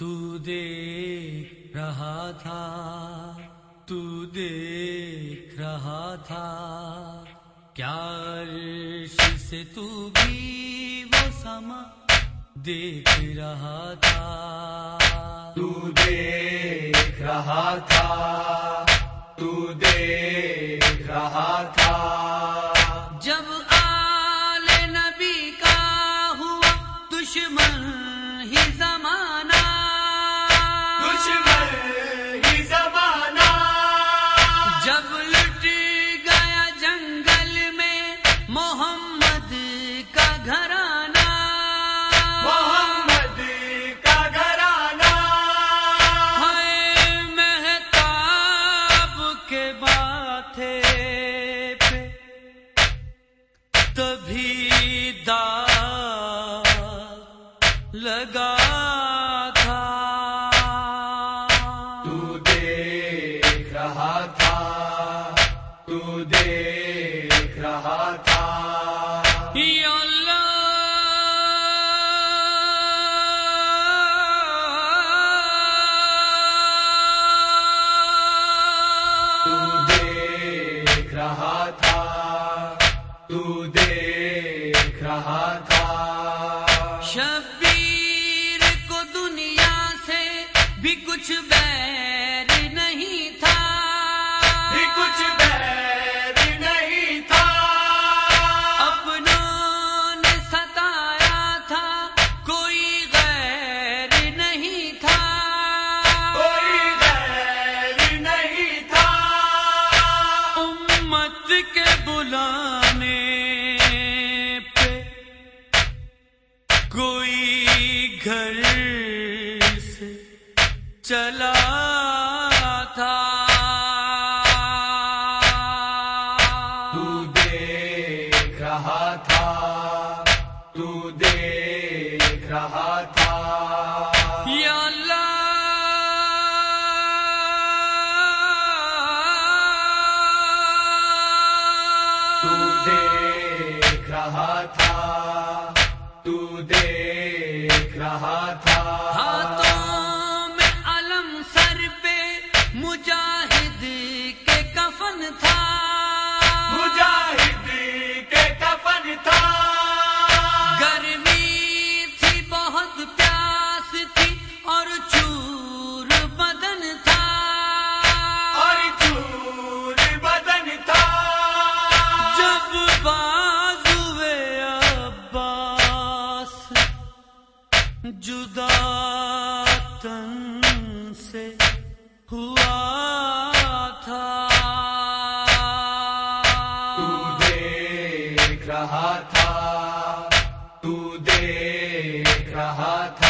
تو دیکھ رہا تھا، تو دیکھ رہا تھا۔ کیا عرش سے تو بھی وہ سما دیکھ رہا تھا؟ تو دیکھ رہا تھا، تو دیکھ رہا تھا۔ بھی داغ لگا تھا۔ تو دیکھ رہا تھا تو دیکھ رہا تھا۔ بھی کچھ بیر نہیں تھا۔ بھی کچھ بیر نہیں تھا۔ اپنوں نے ستایا تھا کوئی غیر نہیں تھا۔ کوئی غیر نہیں تھا۔ امت کے بلانے پہ کوئی گھر چلا تھا۔ تو دیکھ رہا تھا، تو دیکھ رہا تھا۔ یا تو دیکھ رہا تھا، تو دیکھ رہا تھا۔ جدا تن سے ہوا تھا۔ تو دیکھ رہا تھا تو دیکھ رہا تھا۔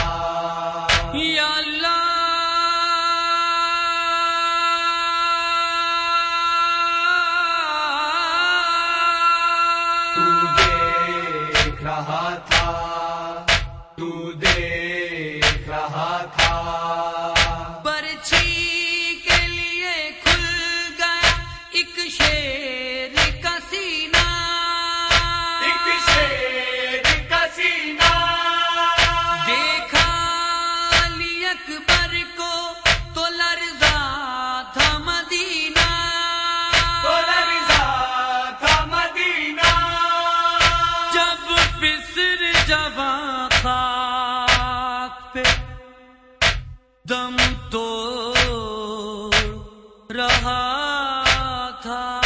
تھا؟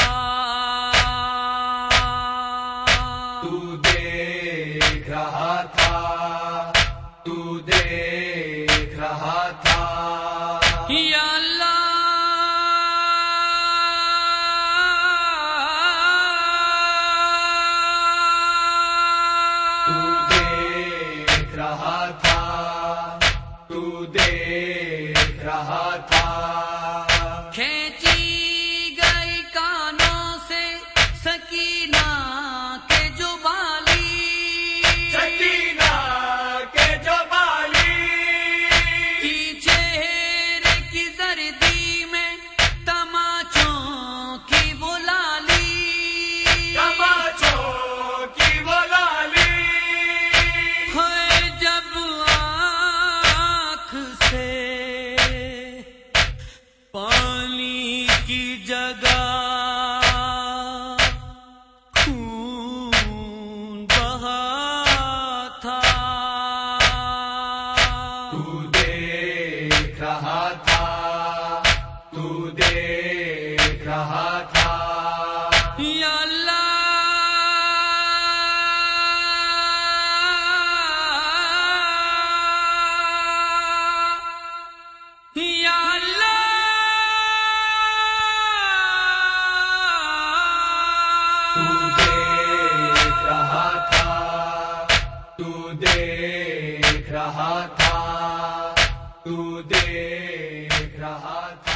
تو دیکھ رہا تھا تو دیکھ رہا تھا۔ یا تو اللہ دیکھ رہا تھا تو دیکھ رہا تھا۔ تو دیکھ رہا تھا